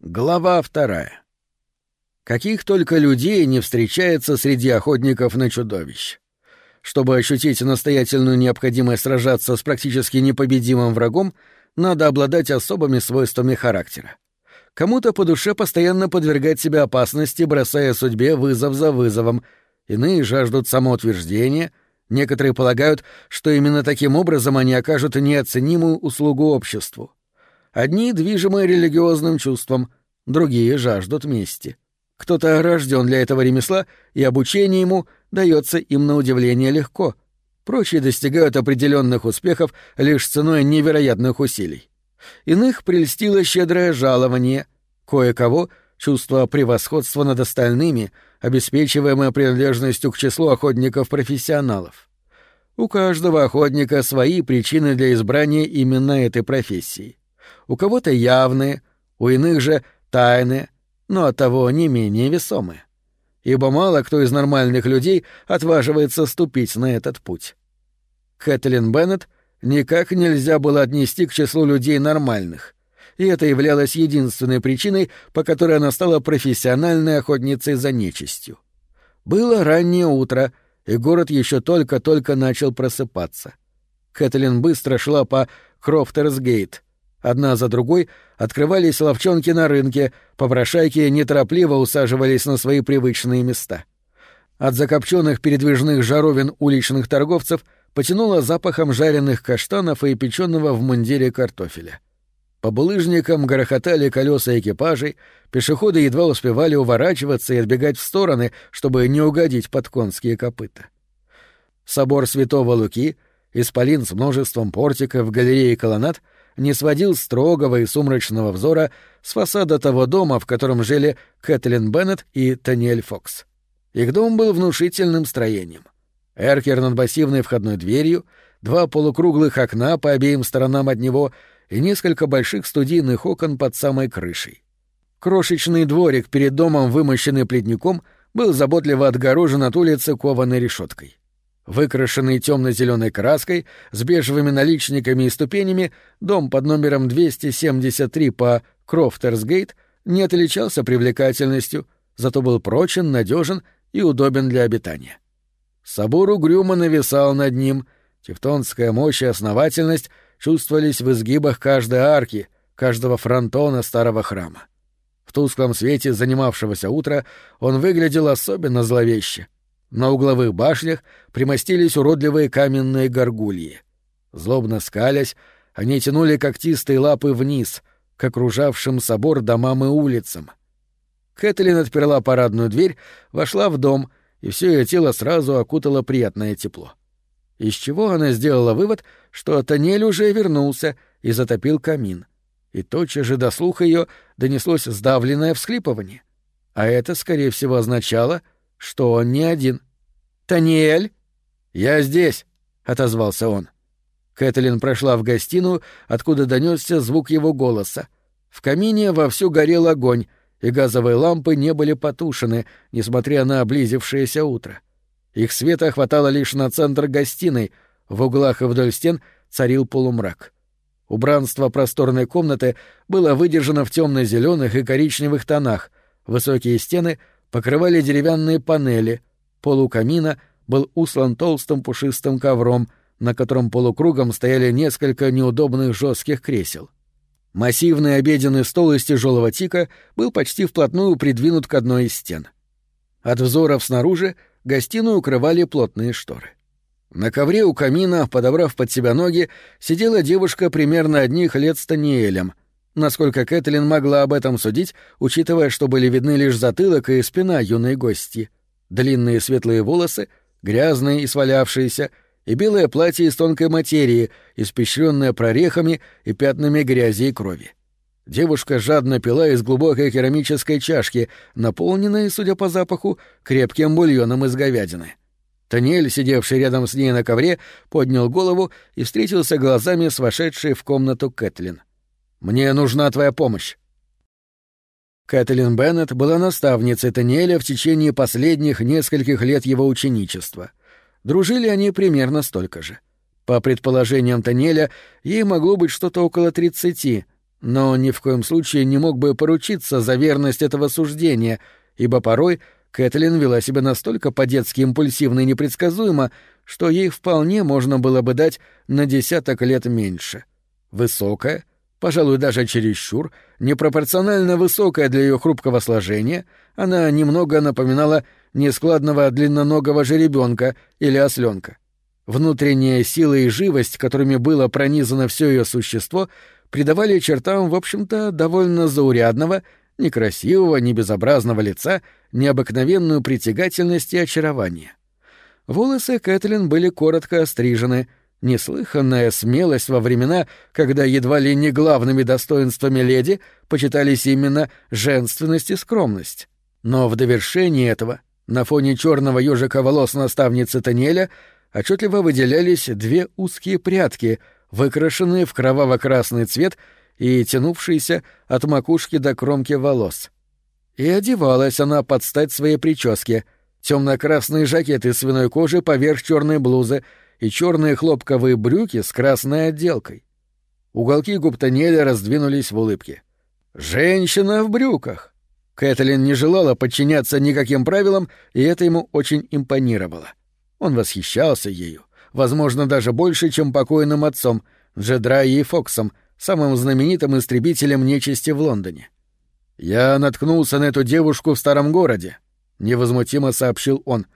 Глава вторая. Каких только людей не встречается среди охотников на чудовищ. Чтобы ощутить настоятельную необходимость сражаться с практически непобедимым врагом, надо обладать особыми свойствами характера. Кому-то по душе постоянно подвергать себя опасности, бросая судьбе вызов за вызовом. Иные жаждут самоутверждения, некоторые полагают, что именно таким образом они окажут неоценимую услугу обществу. Одни движимы религиозным чувством, другие жаждут мести. Кто-то рожден для этого ремесла, и обучение ему дается им на удивление легко. Прочие достигают определенных успехов лишь ценой невероятных усилий. Иных прельстило щедрое жалование, кое-кого — чувство превосходства над остальными, обеспечиваемое принадлежностью к числу охотников-профессионалов. У каждого охотника свои причины для избрания именно этой профессии у кого-то явные, у иных же тайные, но оттого не менее весомые. Ибо мало кто из нормальных людей отваживается ступить на этот путь. Кэтлин Беннет никак нельзя было отнести к числу людей нормальных, и это являлось единственной причиной, по которой она стала профессиональной охотницей за нечистью. Было раннее утро, и город еще только-только начал просыпаться. Кэтлин быстро шла по Крофтерсгейт — Одна за другой открывались ловчонки на рынке, попрошайки неторопливо усаживались на свои привычные места. От закопченных передвижных жаровин уличных торговцев потянуло запахом жареных каштанов и печеного в мундире картофеля. По булыжникам грохотали колеса экипажей, пешеходы едва успевали уворачиваться и отбегать в стороны, чтобы не угодить под конские копыта. Собор Святого Луки, исполин с множеством портиков, галереи и колоннад — не сводил строгого и сумрачного взора с фасада того дома, в котором жили Кэтлин Беннет и Таниэль Фокс. Их дом был внушительным строением. Эркер над массивной входной дверью, два полукруглых окна по обеим сторонам от него и несколько больших студийных окон под самой крышей. Крошечный дворик перед домом, вымощенный плетником, был заботливо отгорожен от улицы кованой решеткой. Выкрашенный темно-зеленой краской, с бежевыми наличниками и ступенями, дом под номером 273 по Крофтерсгейт не отличался привлекательностью, зато был прочен, надежен и удобен для обитания. Собор угрюмо нависал над ним, тевтонская мощь и основательность чувствовались в изгибах каждой арки, каждого фронтона старого храма. В тусклом свете занимавшегося утра он выглядел особенно зловеще — на угловых башнях примостились уродливые каменные горгульи. Злобно скалясь, они тянули когтистые лапы вниз, к окружавшим собор домам и улицам. Кэтлин отперла парадную дверь, вошла в дом, и все ее тело сразу окутало приятное тепло. Из чего она сделала вывод, что Танель уже вернулся и затопил камин. И тотчас же до слуха ее донеслось сдавленное всхлипывание. А это, скорее всего, означало — что он не один. «Таниэль?» «Я здесь», — отозвался он. Кэтлин прошла в гостиную, откуда донесся звук его голоса. В камине вовсю горел огонь, и газовые лампы не были потушены, несмотря на облизившееся утро. Их света хватало лишь на центр гостиной, в углах и вдоль стен царил полумрак. Убранство просторной комнаты было выдержано в темно-зеленых и коричневых тонах, высокие стены покрывали деревянные панели, пол у камина был услан толстым пушистым ковром, на котором полукругом стояли несколько неудобных жестких кресел. Массивный обеденный стол из тяжелого тика был почти вплотную придвинут к одной из стен. От взоров снаружи гостиную укрывали плотные шторы. На ковре у камина, подобрав под себя ноги, сидела девушка примерно одних лет с Таниэлем — насколько Кэтлин могла об этом судить, учитывая, что были видны лишь затылок и спина юной гости. Длинные светлые волосы, грязные и свалявшиеся, и белое платье из тонкой материи, испещренное прорехами и пятнами грязи и крови. Девушка жадно пила из глубокой керамической чашки, наполненной, судя по запаху, крепким бульоном из говядины. Таниэль, сидевший рядом с ней на ковре, поднял голову и встретился глазами с вошедшей в комнату Кэтлин. Мне нужна твоя помощь». Кэтлин Беннет была наставницей Таниэля в течение последних нескольких лет его ученичества. Дружили они примерно столько же. По предположениям Таниэля, ей могло быть что-то около тридцати, но ни в коем случае не мог бы поручиться за верность этого суждения, ибо порой Кэтлин вела себя настолько по-детски импульсивно и непредсказуемо, что ей вполне можно было бы дать на десяток лет меньше. Высокая, пожалуй, даже чересчур, непропорционально высокая для ее хрупкого сложения, она немного напоминала нескладного длинноногого жеребенка или осленка. Внутренняя сила и живость, которыми было пронизано все ее существо, придавали чертам, в общем-то, довольно заурядного, некрасивого, не безобразного лица необыкновенную притягательность и очарование. Волосы Кэтлин были коротко острижены, неслыханная смелость во времена, когда едва ли не главными достоинствами леди почитались именно женственность и скромность. Но в довершении этого, на фоне черного ежика волос наставницы Таниэля, отчетливо выделялись две узкие прядки, выкрашенные в кроваво-красный цвет и тянувшиеся от макушки до кромки волос. И одевалась она под стать своей прическе — темно-красный жакет из свиной кожи поверх черной блузы и черные хлопковые брюки с красной отделкой. Уголки губ Таниэля раздвинулись в улыбке. «Женщина в брюках!» Кэтлин не желала подчиняться никаким правилам, и это ему очень импонировало. Он восхищался ею, возможно, даже больше, чем покойным отцом, Джедрайей Фоксом, самым знаменитым истребителем нечисти в Лондоне. «Я наткнулся на эту девушку в старом городе», — невозмутимо сообщил он.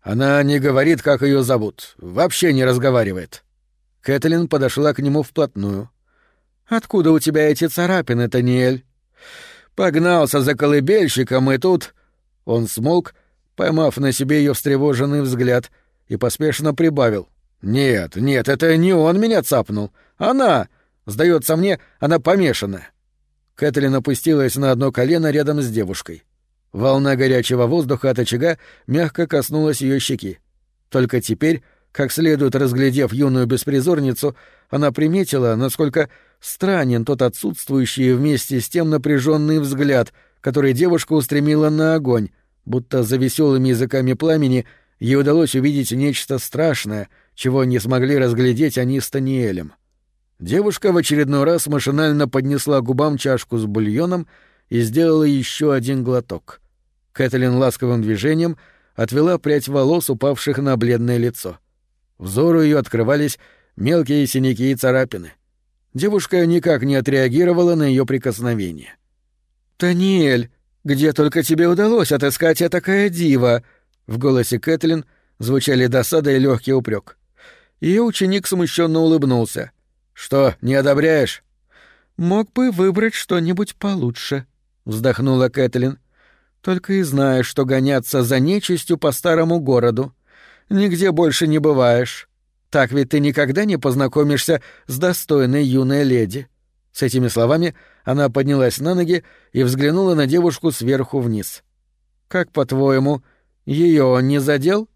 «Она не говорит, как ее зовут. Вообще не разговаривает». Кэтлин подошла к нему вплотную. «Откуда у тебя эти царапины, Таниэль?» «Погнался за колыбельщиком, и тут...» Он смолк, поймав на себе ее встревоженный взгляд, и поспешно прибавил. «Нет, нет, это не он меня цапнул. Она! Сдается мне, она помешанная». Кэтлин опустилась на одно колено рядом с девушкой. Волна горячего воздуха от очага мягко коснулась ее щеки. Только теперь, как следует разглядев юную беспризорницу, она приметила, насколько странен тот отсутствующий вместе с тем напряженный взгляд, который девушка устремила на огонь, будто за веселыми языками пламени ей удалось увидеть нечто страшное, чего не смогли разглядеть они с Таниэлем. Девушка в очередной раз машинально поднесла губам чашку с бульоном и сделала еще один глоток. Кэтлин ласковым движением отвела прядь волос, упавших на бледное лицо. Взору ее открывались мелкие синяки и царапины. Девушка никак не отреагировала на ее прикосновение. «Таниэль, где только тебе удалось отыскать я такая дива?» В голосе Кэтлин звучали досада и легкий упрек. Ее ученик смущенно улыбнулся. «Что, не одобряешь?» «Мог бы выбрать что-нибудь получше», вздохнула Кэтлин. Только и знаешь, что гоняться за нечистью по старому городу. Нигде больше не бываешь. Так ведь ты никогда не познакомишься с достойной юной леди. С этими словами она поднялась на ноги и взглянула на девушку сверху вниз. Как по-твоему, ее он не задел?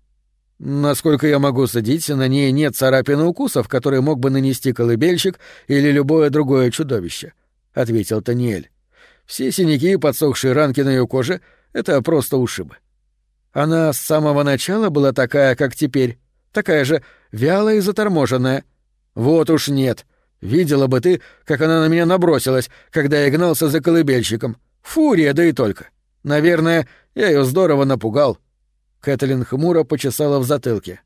Насколько я могу судить, на ней нет царапин и укусов, которые мог бы нанести колыбельщик или любое другое чудовище, ответил Таниэль. Все синяки и подсохшие ранки на ее коже — это просто ушибы. Она с самого начала была такая, как теперь, такая же вялая и заторможенная. Вот уж нет. Видела бы ты, как она на меня набросилась, когда я гнался за колыбельщиком. Фурия, да и только. Наверное, я ее здорово напугал. Кэтлин хмуро почесала в затылке.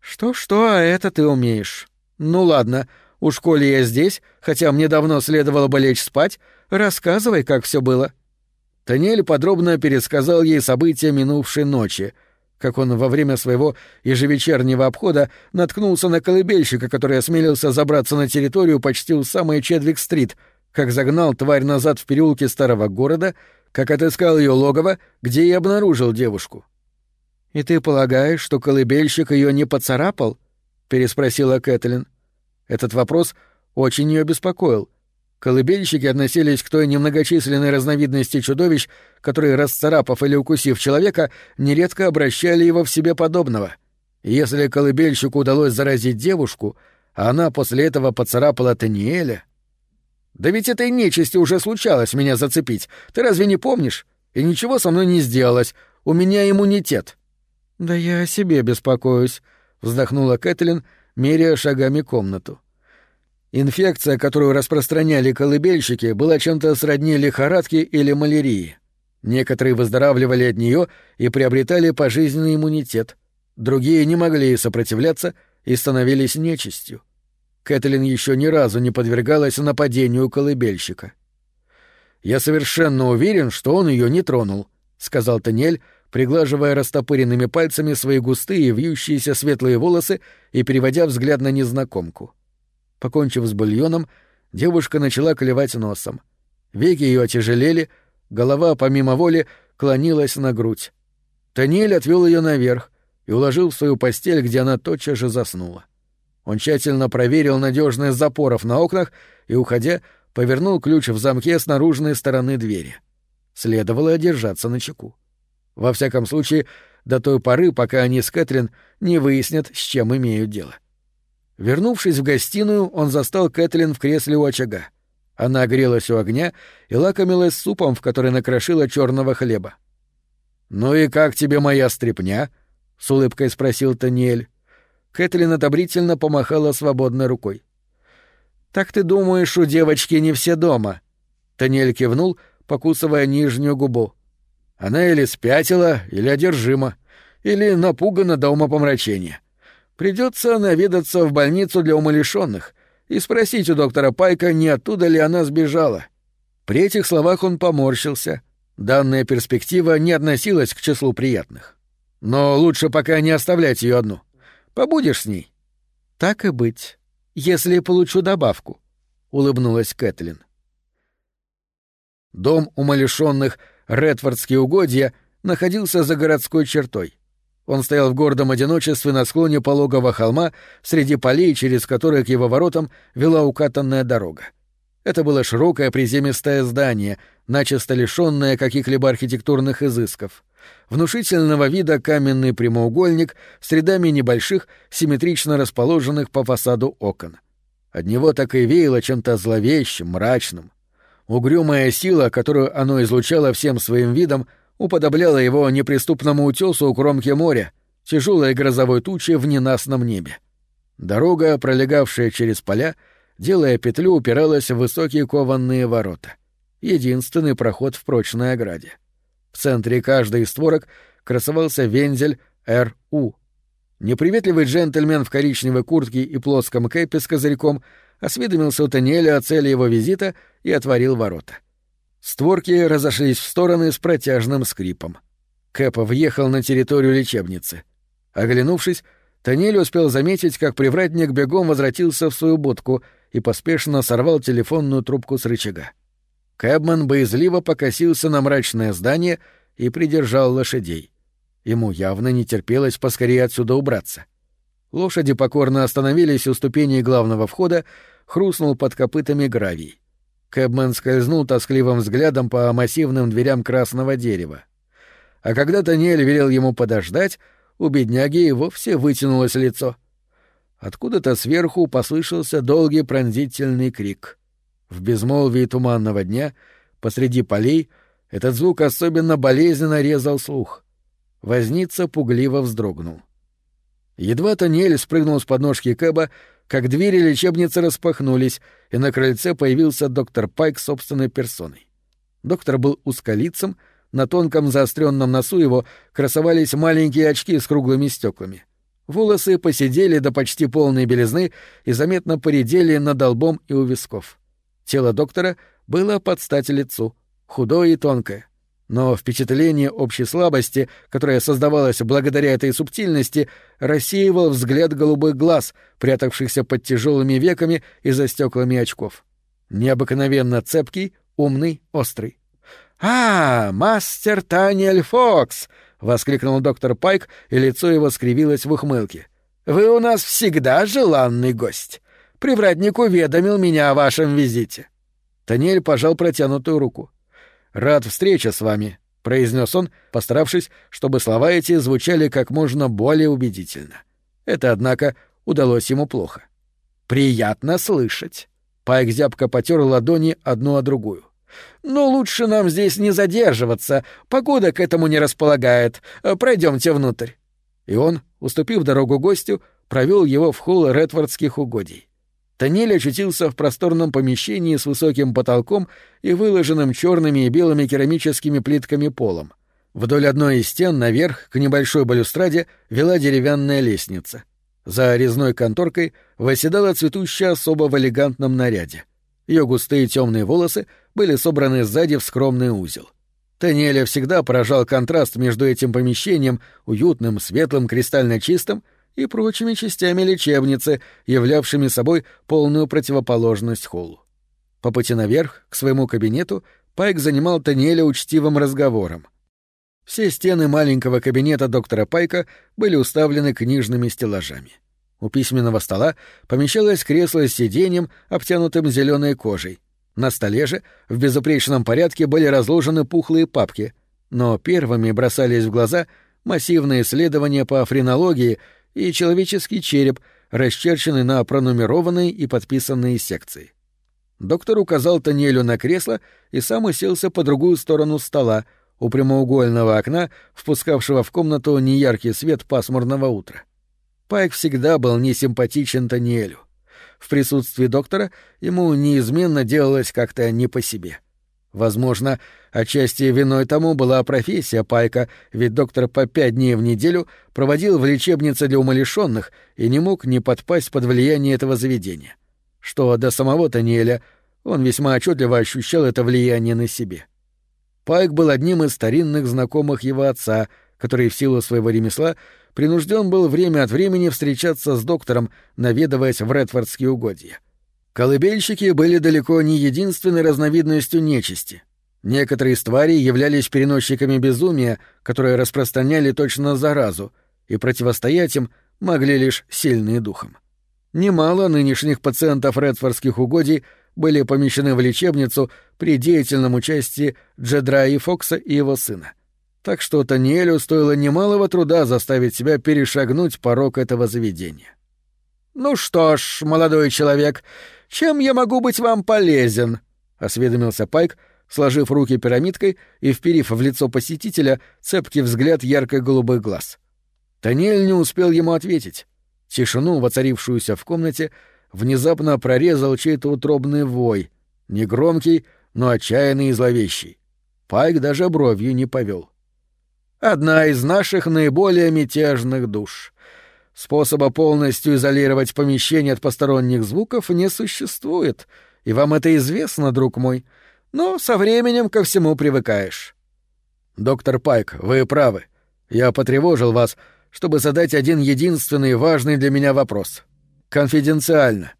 Что-что, а это ты умеешь. Ну ладно, уж коли я здесь, хотя мне давно следовало бы лечь спать, Рассказывай, как все было». Таниэль подробно пересказал ей события минувшей ночи, как он во время своего ежевечернего обхода наткнулся на колыбельщика, который осмелился забраться на территорию почти у самой Чедвик-стрит, как загнал тварь назад в переулке старого города, как отыскал ее логово, где и обнаружил девушку. «И ты полагаешь, что колыбельщик ее не поцарапал?» — переспросила Кэтлин. Этот вопрос очень ее беспокоил, Колыбельщики относились к той немногочисленной разновидности чудовищ, которые, расцарапав или укусив человека, нередко обращали его в себе подобного. Если колыбельщику удалось заразить девушку, а она после этого поцарапала Таниэля... «Да ведь этой нечисти уже случалось меня зацепить. Ты разве не помнишь? И ничего со мной не сделалось. У меня иммунитет». «Да я о себе беспокоюсь», — вздохнула Кэтлин, меряя шагами комнату. Инфекция, которую распространяли колыбельщики, была чем-то сродни лихорадке или малярии. Некоторые выздоравливали от нее и приобретали пожизненный иммунитет, другие не могли сопротивляться и становились нечистью. Кэтлин еще ни разу не подвергалась нападению колыбельщика. «Я совершенно уверен, что он ее не тронул», — сказал Танель, приглаживая растопыренными пальцами свои густые, вьющиеся светлые волосы и переводя взгляд на незнакомку. Покончив с бульоном, девушка начала клевать носом. Веки ее отяжелели, голова, помимо воли, клонилась на грудь. Танель отвел ее наверх и уложил в свою постель, где она тотчас же заснула. Он тщательно проверил надежность запоров на окнах и, уходя, повернул ключ в замке с наружной стороны двери. Следовало держаться на чеку. Во всяком случае, до той поры, пока они с Кэтрин не выяснят, с чем имеют дело. Вернувшись в гостиную, он застал Кэтлин в кресле у очага. Она грелась у огня и лакомилась супом, в который накрошила черного хлеба. «Ну и как тебе моя стряпня?» — с улыбкой спросил Таниэль. Кэтлин одобрительно помахала свободной рукой. «Так ты думаешь, у девочки не все дома?» Таниэль кивнул, покусывая нижнюю губу. «Она или спятила, или одержима, или напугана до умопомрачения. Придется наведаться в больницу для умалишенных и спросить у доктора Пайка, не оттуда ли она сбежала». При этих словах он поморщился. Данная перспектива не относилась к числу приятных. Но лучше пока не оставлять ее одну. Побудешь с ней? Так и быть, если получу добавку, улыбнулась Кэтлин. Дом умалишенных Редфордские угодья находился за городской чертой. Он стоял в гордом одиночестве на склоне пологого холма среди полей, через которые к его воротам вела укатанная дорога. Это было широкое приземистое здание, начисто лишенное каких-либо архитектурных изысков внушительного вида каменный прямоугольник с рядами небольших, симметрично расположенных по фасаду окон. От него так и веяло чем-то зловещим, мрачным. Угрюмая сила, которую оно излучало всем своим видом, уподобляла его неприступному утесу у кромки моря, тяжелой грозовой тучи в ненастном небе. Дорога, пролегавшая через поля, делая петлю, упиралась в высокие кованные ворота. Единственный проход в прочной ограде. В центре каждой из створок красовался вензель «РУ». Неприветливый джентльмен в коричневой куртке и плоском кэпе с козырьком осведомился у Таниэля о цели его визита и отворил ворота. Створки разошлись в стороны с протяжным скрипом. Кэп въехал на территорию лечебницы. Оглянувшись, Таниэль успел заметить, как привратник бегом возвратился в свою будку и поспешно сорвал телефонную трубку с рычага. Кэбман боязливо покосился на мрачное здание и придержал лошадей. Ему явно не терпелось поскорее отсюда убраться. Лошади покорно остановились у ступеней главного входа, хрустнул под копытами гравий. Кэбман скользнул тоскливым взглядом по массивным дверям красного дерева. А когда Таниэль велел ему подождать, у бедняги и вовсе вытянулось лицо. Откуда-то сверху послышался долгий пронзительный крик — в безмолвии туманного дня, посреди полей, этот звук особенно болезненно резал слух. Возница пугливо вздрогнул. Едва Таниэль спрыгнул с подножки Кэба, как двери лечебницы распахнулись, и на крыльце появился доктор Пайк собственной персоной. Доктор был узколицем, на тонком заостренном носу его красовались маленькие очки с круглыми стеклами. Волосы посидели до почти полной белизны и заметно поредели над долбом и у висков. Тело доктора было под стать лицу, худое и тонкое. Но впечатление общей слабости, которое создавалось благодаря этой субтильности, рассеивал взгляд голубых глаз, прятавшихся под тяжелыми веками и за стеклами очков. Необыкновенно цепкий, умный, острый. «А, мастер Таниэль Фокс!» — воскликнул доктор Пайк, и лицо его скривилось в ухмылке. «Вы у нас всегда желанный гость. Привратник уведомил меня о вашем визите». Таниэль пожал протянутую руку. «Рад встрече с вами», — произнес он, постаравшись, чтобы слова эти звучали как можно более убедительно. Это, однако, удалось ему плохо. «Приятно слышать». Пайк зябко потер ладони одну о другую. «Но лучше нам здесь не задерживаться, погода к этому не располагает. Пройдемте внутрь». И он, уступив дорогу гостю, провел его в холл редфордских угодий. Танель очутился в просторном помещении с высоким потолком и выложенным черными и белыми керамическими плитками полом. Вдоль одной из стен наверх к небольшой балюстраде вела деревянная лестница. За резной конторкой восседала цветущая особа в элегантном наряде. Ее густые темные волосы были собраны сзади в скромный узел. Таниэля всегда поражал контраст между этим помещением, уютным, светлым, кристально чистым, и прочими частями лечебницы, являвшими собой полную противоположность холлу. По пути наверх, к своему кабинету, Пайк занимал Таниэля учтивым разговором. Все стены маленького кабинета доктора Пайка были уставлены книжными стеллажами. У письменного стола помещалось кресло с сиденьем, обтянутым зеленой кожей. На столе же в безупречном порядке были разложены пухлые папки, но первыми бросались в глаза массивные исследования по френологии и человеческий череп, расчерченный на пронумерованные и подписанные секции. Доктор указал Танелю на кресло и сам уселся по другую сторону стола, у прямоугольного окна, впускавшего в комнату неяркий свет пасмурного утра. Пайк всегда был несимпатичен Таниэлю. В присутствии доктора ему неизменно делалось как-то не по себе. Возможно, отчасти виной тому была профессия Пайка, ведь доктор по пять дней в неделю проводил в лечебнице для умалишенных и не мог не подпасть под влияние этого заведения. Что до самого Таниэля, он весьма отчетливо ощущал это влияние на себе. Пайк был одним из старинных знакомых его отца, который в силу своего ремесла принужден был время от времени встречаться с доктором, наведываясь в Редфордские угодья. Колыбельщики были далеко не единственной разновидностью нечисти. Некоторые из тварей являлись переносчиками безумия, которые распространяли точно заразу, и противостоять им могли лишь сильные духом. Немало нынешних пациентов редфордских угодий были помещены в лечебницу при деятельном участии Джедра и Фокса и его сына. Так что Таниэлю стоило немалого труда заставить себя перешагнуть порог этого заведения. «Ну что ж, молодой человек, чем я могу быть вам полезен?» — осведомился Пайк, сложив руки пирамидкой и вперив в лицо посетителя цепкий взгляд ярко-голубых глаз. Таниэль не успел ему ответить. Тишину, воцарившуюся в комнате, внезапно прорезал чей-то утробный вой, негромкий, но отчаянный и зловещий. Пайк даже бровью не повел. «Одна из наших наиболее мятежных душ. Способа полностью изолировать помещение от посторонних звуков не существует, и вам это известно, друг мой. Но со временем ко всему привыкаешь. Доктор Пайк, вы правы. Я потревожил вас, чтобы задать один единственный важный для меня вопрос. Конфиденциально.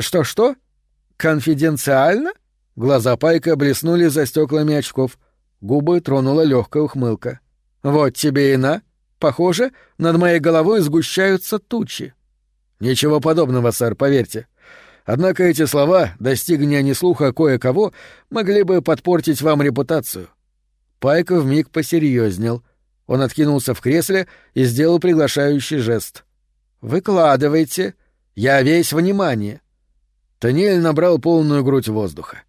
Что-что? Конфиденциально? Глаза Пайка блеснули за стеклами очков. Губы тронула легкая ухмылка. Вот тебе и на. Похоже, над моей головой сгущаются тучи. Ничего подобного, сэр, поверьте. Однако эти слова, достигня они слуха кое-кого, могли бы подпортить вам репутацию. Пайка вмиг посерьезнел. Он откинулся в кресле и сделал приглашающий жест. «Выкладывайте. Я весь внимание». Таниэль набрал полную грудь воздуха.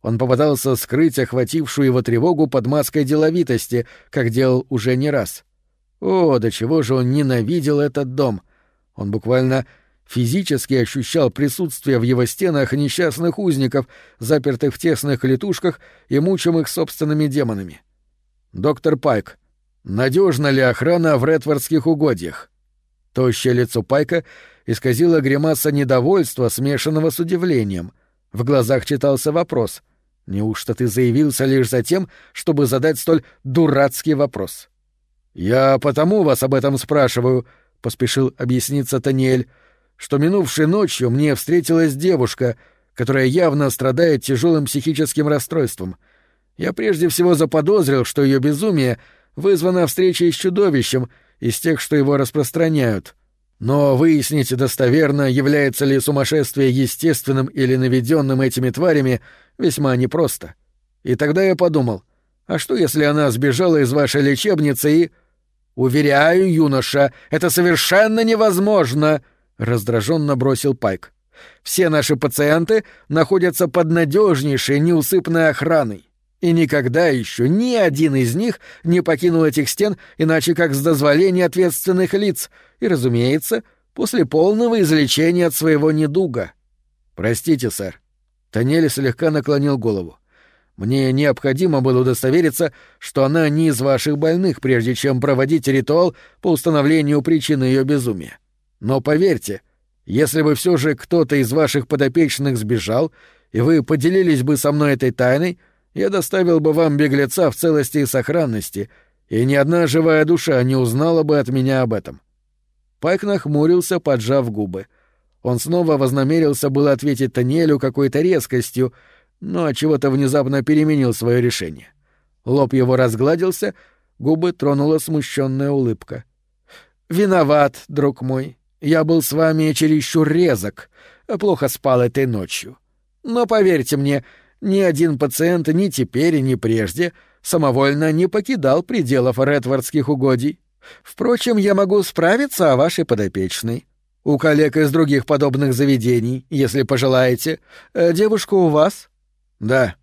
Он попытался скрыть охватившую его тревогу под маской деловитости, как делал уже не раз. О, до чего же он ненавидел этот дом! Он буквально физически ощущал присутствие в его стенах несчастных узников, запертых в тесных клетушках и мучимых собственными демонами. «Доктор Пайк, надежна ли охрана в редфордских угодьях?» Тощее лицо Пайка исказило гримаса недовольства, смешанного с удивлением. В глазах читался вопрос. «Неужто ты заявился лишь за тем, чтобы задать столь дурацкий вопрос?» «Я потому вас об этом спрашиваю», — поспешил объясниться Таниэль, «что минувшей ночью мне встретилась девушка, которая явно страдает тяжелым психическим расстройством. Я прежде всего заподозрил, что ее безумие вызвано встречей с чудовищем из тех, что его распространяют. Но выяснить достоверно, является ли сумасшествие естественным или наведенным этими тварями, весьма непросто. И тогда я подумал, а что, если она сбежала из вашей лечебницы и... Уверяю, юноша, это совершенно невозможно, раздраженно бросил Пайк. Все наши пациенты находятся под надежнейшей неусыпной охраной. И никогда еще ни один из них не покинул этих стен иначе как с дозволения ответственных лиц, и, разумеется, после полного излечения от своего недуга. «Простите, сэр». Танель слегка наклонил голову. «Мне необходимо было удостовериться, что она не из ваших больных, прежде чем проводить ритуал по установлению причины ее безумия. Но поверьте, если бы все же кто-то из ваших подопечных сбежал, и вы поделились бы со мной этой тайной, я доставил бы вам беглеца в целости и сохранности, и ни одна живая душа не узнала бы от меня об этом». Пайк нахмурился, поджав губы — он снова вознамерился было ответить Таниэлю какой-то резкостью, но чего-то внезапно переменил свое решение. Лоб его разгладился, губы тронула смущенная улыбка. «Виноват, друг мой. Я был с вами чересчур резок, плохо спал этой ночью. Но поверьте мне, ни один пациент ни теперь, ни прежде самовольно не покидал пределов редвардских угодий. Впрочем, я могу справиться о вашей подопечной. У коллег из других подобных заведений, если пожелаете. Э, девушка у вас? Да.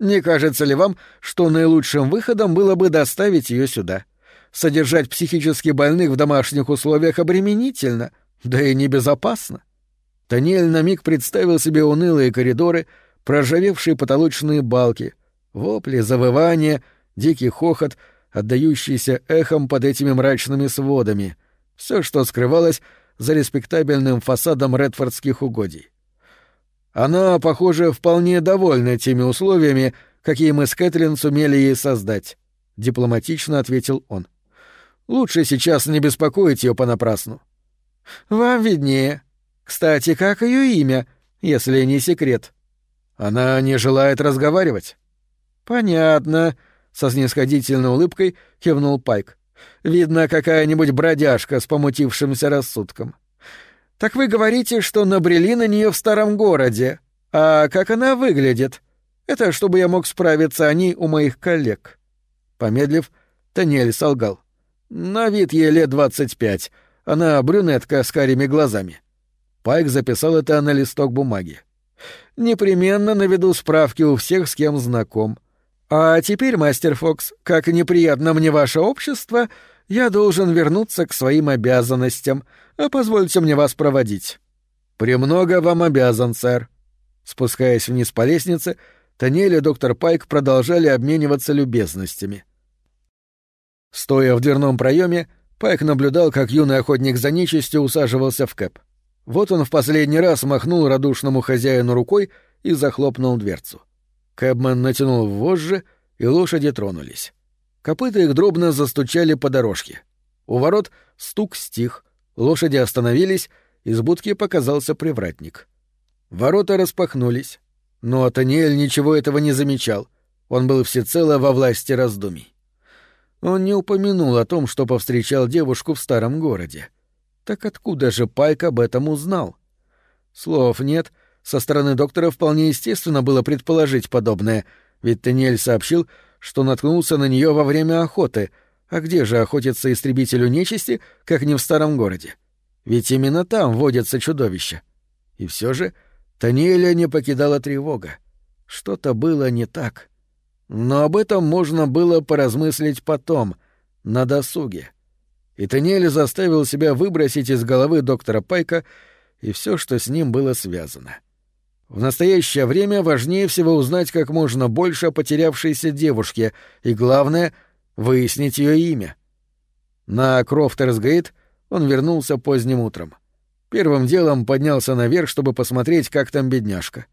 Не кажется ли вам, что наилучшим выходом было бы доставить ее сюда? Содержать психически больных в домашних условиях обременительно, да и небезопасно. Таниэль на миг представил себе унылые коридоры, проржавевшие потолочные балки, вопли, завывания, дикий хохот, отдающийся эхом под этими мрачными сводами. Все, что скрывалось за респектабельным фасадом редфордских угодий. Она, похоже, вполне довольна теми условиями, какие мы с Кэтрин сумели ей создать, — дипломатично ответил он. Лучше сейчас не беспокоить ее понапрасну. Вам виднее. Кстати, как ее имя, если не секрет? Она не желает разговаривать. Понятно, со снисходительной улыбкой кивнул Пайк. Видно, какая-нибудь бродяжка с помутившимся рассудком. Так вы говорите, что набрели на нее в старом городе. А как она выглядит? Это чтобы я мог справиться о ней у моих коллег. Помедлив, Таниэль солгал. На вид ей лет двадцать пять. Она брюнетка с карими глазами. Пайк записал это на листок бумаги. Непременно наведу справки у всех, с кем знаком. А теперь, мастер Фокс, как неприятно мне ваше общество, я должен вернуться к своим обязанностям. А позвольте мне вас проводить. Премного вам обязан, сэр. Спускаясь вниз по лестнице, Таниэль и доктор Пайк продолжали обмениваться любезностями. Стоя в дверном проеме, Пайк наблюдал, как юный охотник за нечистью усаживался в кэп. Вот он в последний раз махнул радушному хозяину рукой и захлопнул дверцу. — Кэбмен натянул вожжи, и лошади тронулись. Копыта их дробно застучали по дорожке. У ворот стук стих, лошади остановились, из будки показался привратник. Ворота распахнулись, но Таниэль ничего этого не замечал, он был всецело во власти раздумий. Он не упомянул о том, что повстречал девушку в старом городе. Так откуда же Пайк об этом узнал? Слов нет — со стороны доктора вполне естественно было предположить подобное, ведь Таниэль сообщил, что наткнулся на нее во время охоты, а где же охотиться истребителю нечисти, как не в старом городе? Ведь именно там водятся чудовища. И все же Таниэля не покидала тревога. Что-то было не так. Но об этом можно было поразмыслить потом, на досуге. И Таниэль заставил себя выбросить из головы доктора Пайка и все, что с ним было связано. В настоящее время важнее всего узнать как можно больше о потерявшейся девушке и, главное, выяснить ее имя. На Крофтерсгейт он вернулся поздним утром. Первым делом поднялся наверх, чтобы посмотреть, как там бедняжка.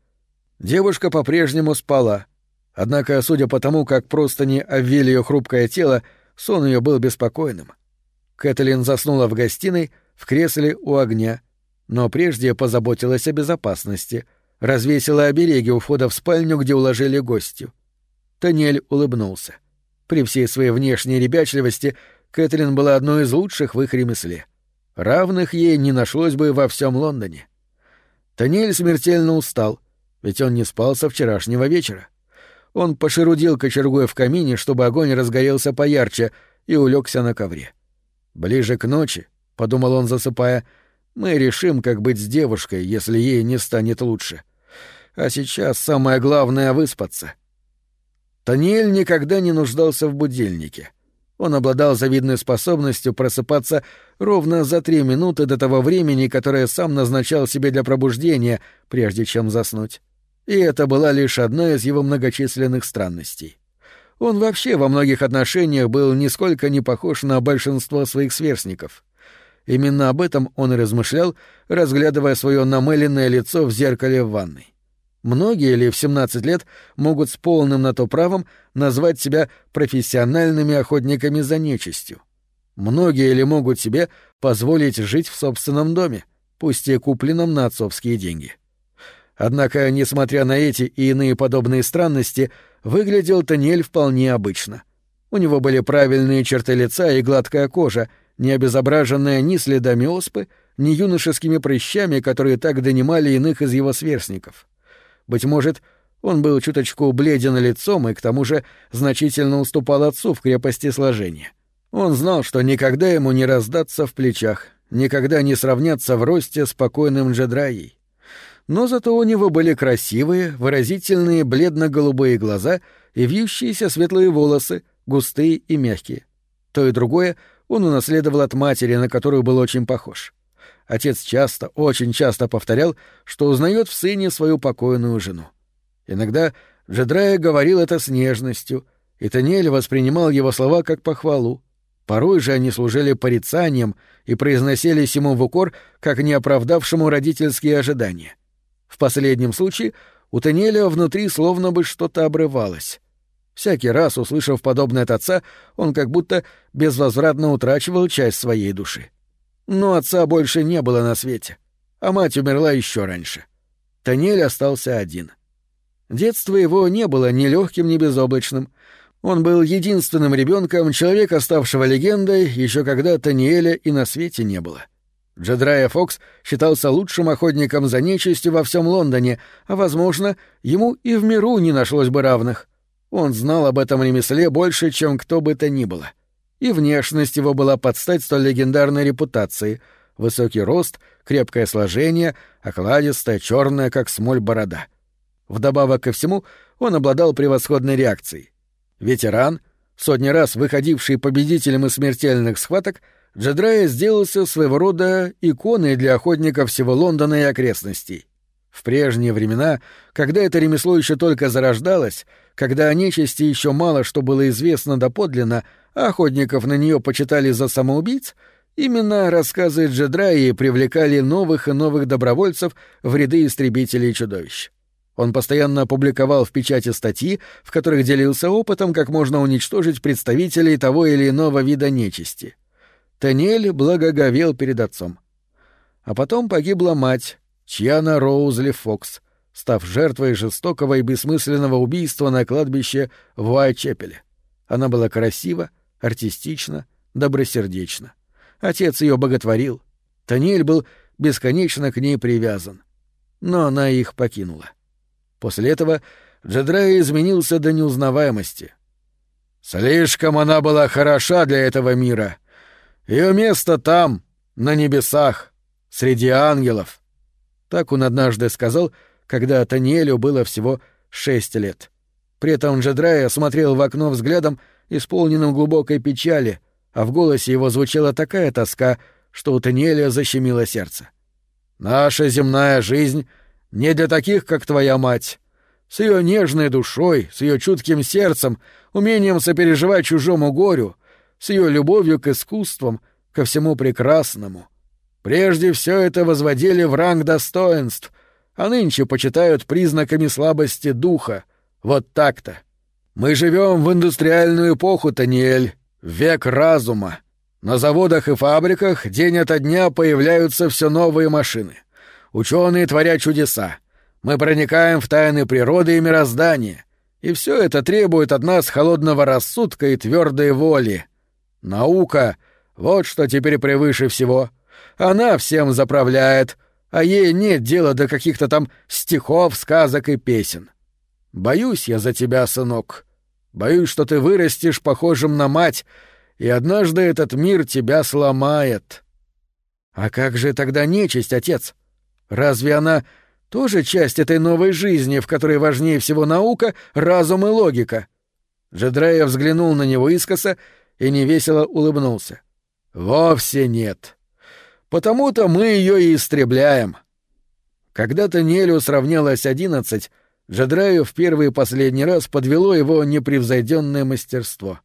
Девушка по-прежнему спала. Однако, судя по тому, как просто не обвили ее хрупкое тело, сон ее был беспокойным. Кэтлин заснула в гостиной, в кресле у огня, но прежде позаботилась о безопасности — развесила обереги у входа в спальню, где уложили гостью. Таниэль улыбнулся. При всей своей внешней ребячливости Кэтрин была одной из лучших в их ремесле. Равных ей не нашлось бы во всем Лондоне. Таниэль смертельно устал, ведь он не спал со вчерашнего вечера. Он пошерудил кочергой в камине, чтобы огонь разгорелся поярче, и улегся на ковре. «Ближе к ночи», — подумал он, засыпая, — «мы решим, как быть с девушкой, если ей не станет лучше» а сейчас самое главное — выспаться. Таниэль никогда не нуждался в будильнике. Он обладал завидной способностью просыпаться ровно за три минуты до того времени, которое сам назначал себе для пробуждения, прежде чем заснуть. И это была лишь одна из его многочисленных странностей. Он вообще во многих отношениях был нисколько не похож на большинство своих сверстников. Именно об этом он и размышлял, разглядывая свое намыленное лицо в зеркале в ванной. Многие ли в 17 лет могут с полным на то правом назвать себя профессиональными охотниками за нечистью? Многие ли могут себе позволить жить в собственном доме, пусть и купленном на отцовские деньги? Однако, несмотря на эти и иные подобные странности, выглядел Таниэль вполне обычно. У него были правильные черты лица и гладкая кожа, не обезображенная ни следами оспы, ни юношескими прыщами, которые так донимали иных из его сверстников. Быть может, он был чуточку бледен лицом и к тому же значительно уступал отцу в крепости сложения. Он знал, что никогда ему не раздаться в плечах, никогда не сравняться в росте с покойным Джедраей. Но зато у него были красивые, выразительные бледно-голубые глаза и вьющиеся светлые волосы, густые и мягкие. То и другое он унаследовал от матери, на которую был очень похож. Отец часто, очень часто повторял, что узнает в сыне свою покойную жену. Иногда Джедрая говорил это с нежностью, и Таниэль воспринимал его слова как похвалу. Порой же они служили порицанием и произносились ему в укор, как неоправдавшему родительские ожидания. В последнем случае у Таниэля внутри словно бы что-то обрывалось. Всякий раз, услышав подобное от отца, он как будто безвозвратно утрачивал часть своей души. Но отца больше не было на свете, а мать умерла еще раньше. Танель остался один. Детство его не было ни легким, ни безоблачным. Он был единственным ребенком, человека, ставшего легендой, еще когда Таниэля и на свете не было. Джедрая Фокс считался лучшим охотником за нечистью во всем Лондоне, а, возможно, ему и в миру не нашлось бы равных. Он знал об этом ремесле больше, чем кто бы то ни было. — и внешность его была под стать столь легендарной репутации. Высокий рост, крепкое сложение, окладистая, черная, как смоль борода. Вдобавок ко всему, он обладал превосходной реакцией. Ветеран, сотни раз выходивший победителем из смертельных схваток, Джедрая сделался своего рода иконой для охотников всего Лондона и окрестностей. В прежние времена, когда это ремесло еще только зарождалось, когда о нечисти еще мало что было известно доподлинно, а охотников на нее почитали за самоубийц, именно рассказы Джедраи привлекали новых и новых добровольцев в ряды истребителей чудовищ. Он постоянно публиковал в печати статьи, в которых делился опытом, как можно уничтожить представителей того или иного вида нечисти. Таниэль благоговел перед отцом. А потом погибла мать, Чьяна Роузли Фокс, став жертвой жестокого и бессмысленного убийства на кладбище в Уайчепеле. Она была красива, артистична, добросердечна. Отец ее боготворил. Таниэль был бесконечно к ней привязан. Но она их покинула. После этого Джедрай изменился до неузнаваемости. Слишком она была хороша для этого мира. Ее место там, на небесах, среди ангелов. Так он однажды сказал, когда Таниэлю было всего шесть лет. При этом Джедрая смотрел в окно взглядом, исполненным глубокой печали, а в голосе его звучала такая тоска, что у Таниэля защемило сердце. «Наша земная жизнь не для таких, как твоя мать. С ее нежной душой, с ее чутким сердцем, умением сопереживать чужому горю, с ее любовью к искусствам, ко всему прекрасному, Прежде все это возводили в ранг достоинств, а нынче почитают признаками слабости духа. Вот так-то. Мы живем в индустриальную эпоху, Таниэль, век разума. На заводах и фабриках день ото дня появляются все новые машины. Ученые творят чудеса. Мы проникаем в тайны природы и мироздания. И все это требует от нас холодного рассудка и твердой воли. Наука — вот что теперь превыше всего — она всем заправляет, а ей нет дела до каких-то там стихов, сказок и песен. Боюсь я за тебя, сынок. Боюсь, что ты вырастешь похожим на мать, и однажды этот мир тебя сломает. А как же тогда нечисть, отец? Разве она тоже часть этой новой жизни, в которой важнее всего наука, разум и логика? Джедрея взглянул на него искоса и невесело улыбнулся. «Вовсе нет. Потому-то мы ее и истребляем». Когда-то Нелю сравнялось одиннадцать, Джадраю в первый и последний раз подвело его непревзойденное мастерство.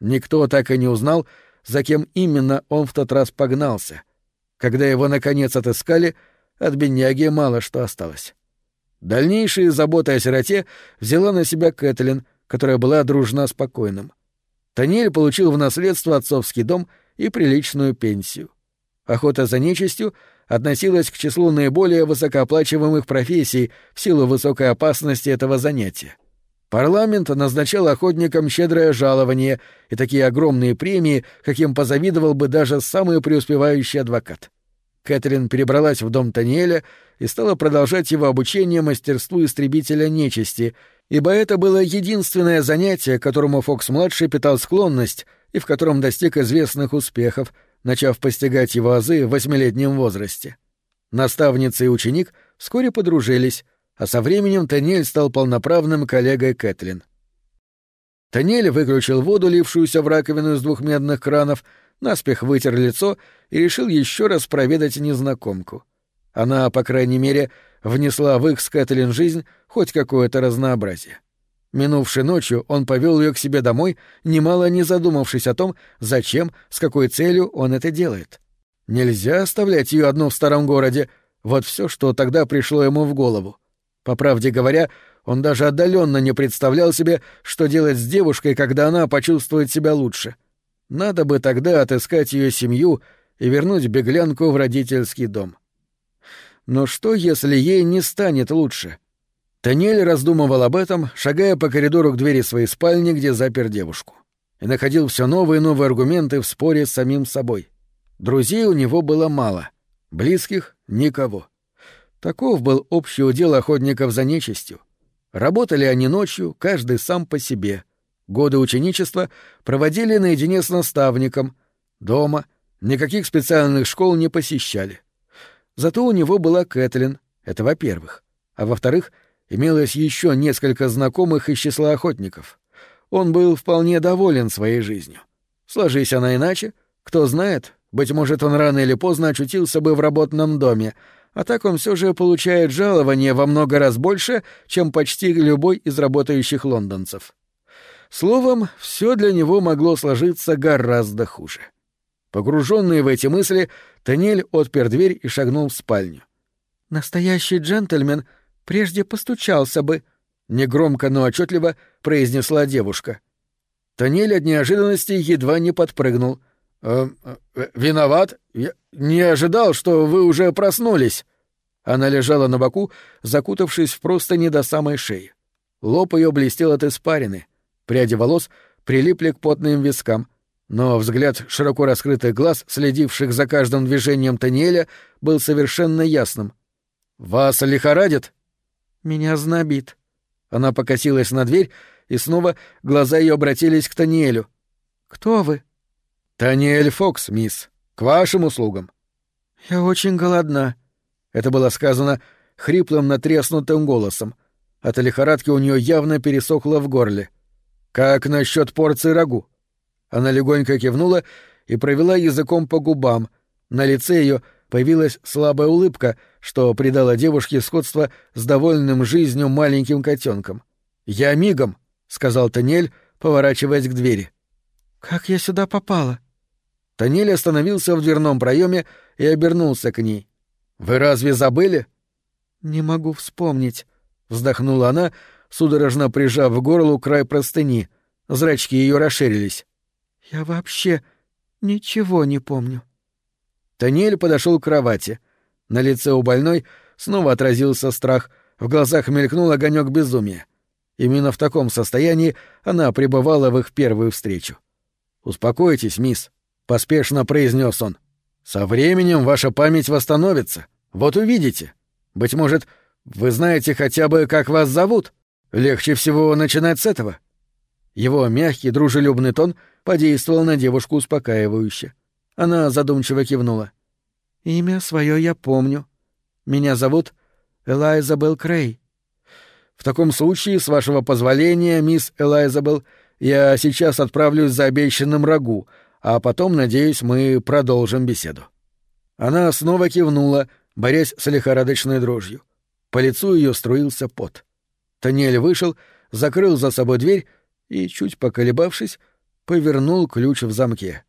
Никто так и не узнал, за кем именно он в тот раз погнался. Когда его наконец отыскали, от бедняги мало что осталось. Дальнейшие заботы о сироте взяла на себя Кэтлин, которая была дружна спокойным. Таниэль получил в наследство отцовский дом и приличную пенсию. Охота за нечистью относилась к числу наиболее высокооплачиваемых профессий в силу высокой опасности этого занятия. Парламент назначал охотникам щедрое жалование и такие огромные премии, каким позавидовал бы даже самый преуспевающий адвокат. Кэтрин перебралась в дом Таниэля и стала продолжать его обучение мастерству истребителя нечисти, ибо это было единственное занятие, к которому Фокс-младший питал склонность и в котором достиг известных успехов, начав постигать его азы в восьмилетнем возрасте. Наставница и ученик вскоре подружились, а со временем Таниэль стал полноправным коллегой Кэтлин. Таниэль выключил воду, лившуюся в раковину из двух медных кранов, наспех вытер лицо и решил еще раз проведать незнакомку. Она, по крайней мере, внесла в их с Кэтлин жизнь хоть какое-то разнообразие. Минувшей ночью он повел ее к себе домой, немало не задумавшись о том, зачем, с какой целью он это делает. Нельзя оставлять ее одну в старом городе. Вот все, что тогда пришло ему в голову. По правде говоря, он даже отдаленно не представлял себе, что делать с девушкой, когда она почувствует себя лучше. Надо бы тогда отыскать ее семью и вернуть беглянку в родительский дом. Но что, если ей не станет лучше? Таниэль раздумывал об этом, шагая по коридору к двери своей спальни, где запер девушку. И находил все новые и новые аргументы в споре с самим собой. Друзей у него было мало, близких — никого. Таков был общий удел охотников за нечистью. Работали они ночью, каждый сам по себе. Годы ученичества проводили наедине с наставником. Дома никаких специальных школ не посещали. Зато у него была Кэтлин, это во-первых. А во-вторых, имелось еще несколько знакомых из числа охотников. Он был вполне доволен своей жизнью. Сложись она иначе, кто знает, быть может, он рано или поздно очутился бы в работном доме, а так он все же получает жалование во много раз больше, чем почти любой из работающих лондонцев. Словом, все для него могло сложиться гораздо хуже. Погруженный в эти мысли, Танель отпер дверь и шагнул в спальню. «Настоящий джентльмен прежде постучался бы», — негромко, но отчетливо произнесла девушка. Танель от неожиданности едва не подпрыгнул — «Э, э, «Виноват? Я не ожидал, что вы уже проснулись». Она лежала на боку, закутавшись в простыни до самой шеи. Лоб ее блестел от испарины. Пряди волос прилипли к потным вискам, но взгляд широко раскрытых глаз, следивших за каждым движением Таниэля, был совершенно ясным. «Вас лихорадит?» «Меня знобит». Она покосилась на дверь, и снова глаза ее обратились к Таниэлю. «Кто вы?» «Таниэль Фокс, мисс. К вашим услугам». «Я очень голодна». Это было сказано хриплым натреснутым голосом. От лихорадки у нее явно пересохло в горле. «Как насчет порции рагу?» Она легонько кивнула и провела языком по губам. На лице ее появилась слабая улыбка, что придало девушке сходство с довольным жизнью маленьким котенком. «Я мигом», — сказал Танель, поворачиваясь к двери. «Как я сюда попала?» Танель остановился в дверном проеме и обернулся к ней. «Вы разве забыли?» «Не могу вспомнить», — вздохнула она, судорожно прижав в горло край простыни. Зрачки ее расширились. «Я вообще ничего не помню». Танель подошел к кровати. На лице у больной снова отразился страх, в глазах мелькнул огонек безумия. Именно в таком состоянии она пребывала в их первую встречу. «Успокойтесь, мисс», — поспешно произнес он. «Со временем ваша память восстановится. Вот увидите. Быть может, вы знаете хотя бы, как вас зовут? Легче всего начинать с этого». Его мягкий, дружелюбный тон подействовал на девушку успокаивающе. Она задумчиво кивнула. «Имя свое я помню. Меня зовут Элайзабел Крей». «В таком случае, с вашего позволения, мисс Элайзабел, Я сейчас отправлюсь за обещанным рагу, а потом, надеюсь, мы продолжим беседу». Она снова кивнула, борясь с лихорадочной дрожью. По лицу ее струился пот. Таниэль вышел, закрыл за собой дверь и, чуть поколебавшись, повернул ключ в замке.